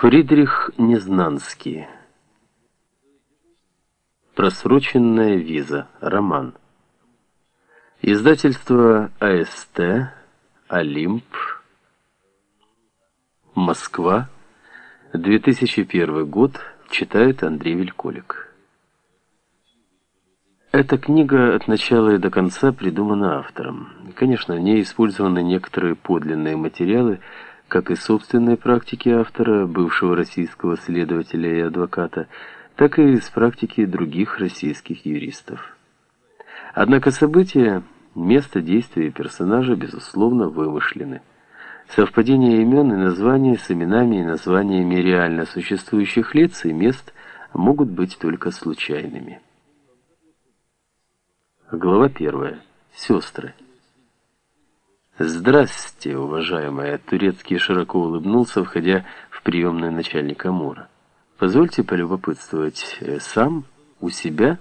Фридрих Незнанский. Просроченная виза. Роман. Издательство АСТ. Олимп. Москва. 2001 год. Читает Андрей Вельколик. Эта книга от начала и до конца придумана автором. Конечно, в ней использованы некоторые подлинные материалы, как и собственной практики автора, бывшего российского следователя и адвоката, так и из практики других российских юристов. Однако события, место действия и персонажа, безусловно, вымышлены. Совпадение имен и названий с именами и названиями реально существующих лиц и мест могут быть только случайными. Глава первая. Сестры. «Здрасте, уважаемая!» Турецкий широко улыбнулся, входя в приемную начальника МУРа. «Позвольте полюбопытствовать, э, сам? У себя?»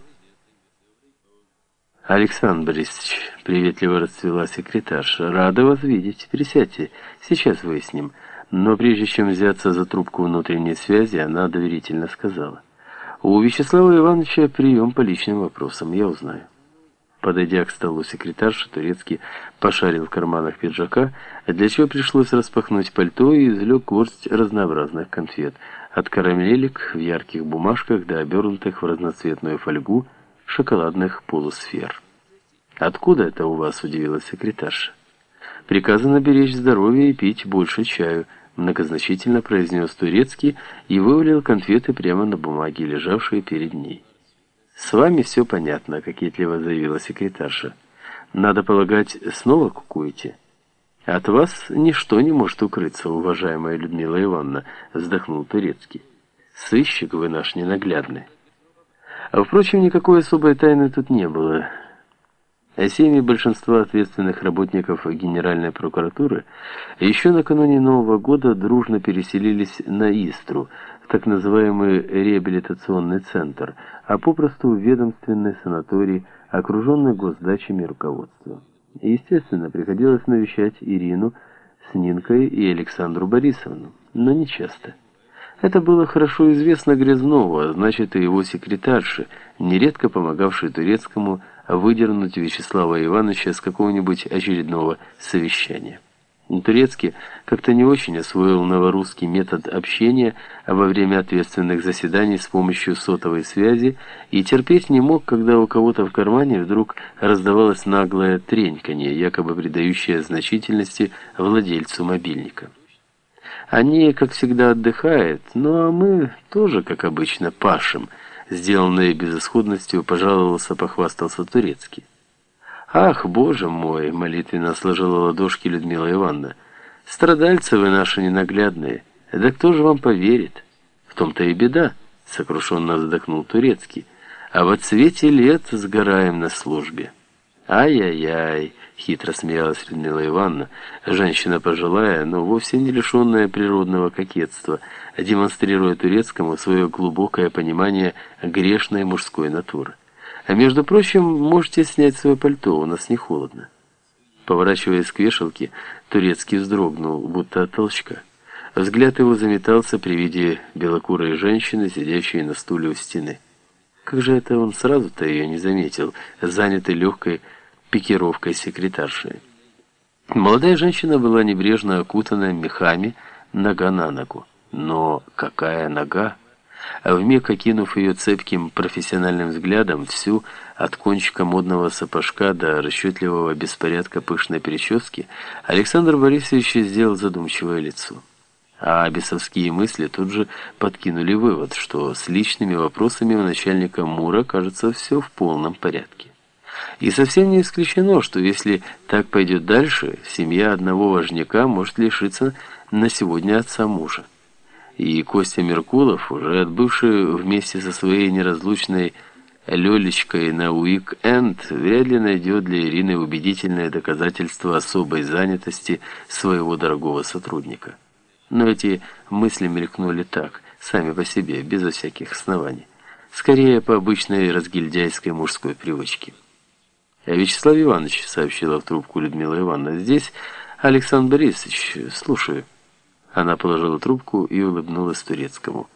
«Александр Борисович», — приветливо расцвела секретарша, — «рада вас видеть. Присядьте, сейчас выясним». Но прежде чем взяться за трубку внутренней связи, она доверительно сказала. «У Вячеслава Ивановича прием по личным вопросам, я узнаю». Подойдя к столу секретарша, Турецкий пошарил в карманах пиджака, для чего пришлось распахнуть пальто и извлек горсть разнообразных конфет, от карамелек в ярких бумажках до обернутых в разноцветную фольгу шоколадных полусфер. «Откуда это у вас?» – удивилась секретарша. «Приказано беречь здоровье и пить больше чаю», – многозначительно произнес Турецкий и вывалил конфеты прямо на бумаге, лежавшие перед ней. «С вами все понятно», — кокетливо заявила секретарша. «Надо полагать, снова кукуете?» «От вас ничто не может укрыться, уважаемая Людмила Ивановна», — вздохнул Турецкий. «Сыщик вы наш ненаглядный». А, впрочем, никакой особой тайны тут не было. А семьи большинства ответственных работников Генеральной прокуратуры еще накануне Нового года дружно переселились на Истру, так называемый реабилитационный центр, а попросту ведомственный санаторий, окруженный госдачами руководства. естественно, приходилось навещать Ирину с Нинкой и Александру Борисовну, но не часто. Это было хорошо известно Грязнову, а значит и его секретарше, нередко помогавшей Турецкому выдернуть Вячеслава Ивановича с какого-нибудь очередного совещания. Турецкий как-то не очень освоил новорусский метод общения во время ответственных заседаний с помощью сотовой связи и терпеть не мог, когда у кого-то в кармане вдруг раздавалось наглое треньканье, якобы придающее значительности владельцу мобильника. Они, как всегда, отдыхают, ну а мы тоже, как обычно, пашем, сделанной безысходностью пожаловался, похвастался Турецкий. «Ах, Боже мой!» — молитвенно сложила ладошки Людмила Ивановна. «Страдальцы вы наши ненаглядные. Да кто же вам поверит?» «В том-то и беда», — сокрушенно вздохнул Турецкий. «А в отцвете лет сгораем на службе». «Ай-яй-яй!» — хитро смеялась Людмила Ивановна, женщина пожилая, но вовсе не лишенная природного кокетства, демонстрируя турецкому свое глубокое понимание грешной мужской натуры. А между прочим, можете снять свое пальто, у нас не холодно. Поворачиваясь к вешалке, Турецкий вздрогнул, будто от толчка. Взгляд его заметался при виде белокурой женщины, сидящей на стуле у стены. Как же это он сразу-то ее не заметил, занятой легкой пикировкой секретарши. Молодая женщина была небрежно окутана мехами, нога на ногу. Но какая нога! А вмиг окинув ее цепким профессиональным взглядом, всю, от кончика модного сапожка до расчетливого беспорядка пышной прически, Александр Борисович сделал задумчивое лицо. А бесовские мысли тут же подкинули вывод, что с личными вопросами у начальника МУРа, кажется, все в полном порядке. И совсем не исключено, что если так пойдет дальше, семья одного важняка может лишиться на сегодня отца мужа и Костя Меркулов, уже отбывший вместе со своей неразлучной Лёлечкой на уик-энд, вряд ли найдет для Ирины убедительное доказательство особой занятости своего дорогого сотрудника. Но эти мысли мелькнули так, сами по себе, безо всяких оснований. Скорее, по обычной разгильдяйской мужской привычке. «А Вячеслав Иванович», — сообщила в трубку Людмила Ивановна, — «здесь Александр Борисович, слушаю». Она положила трубку и улыбнулась турецкому.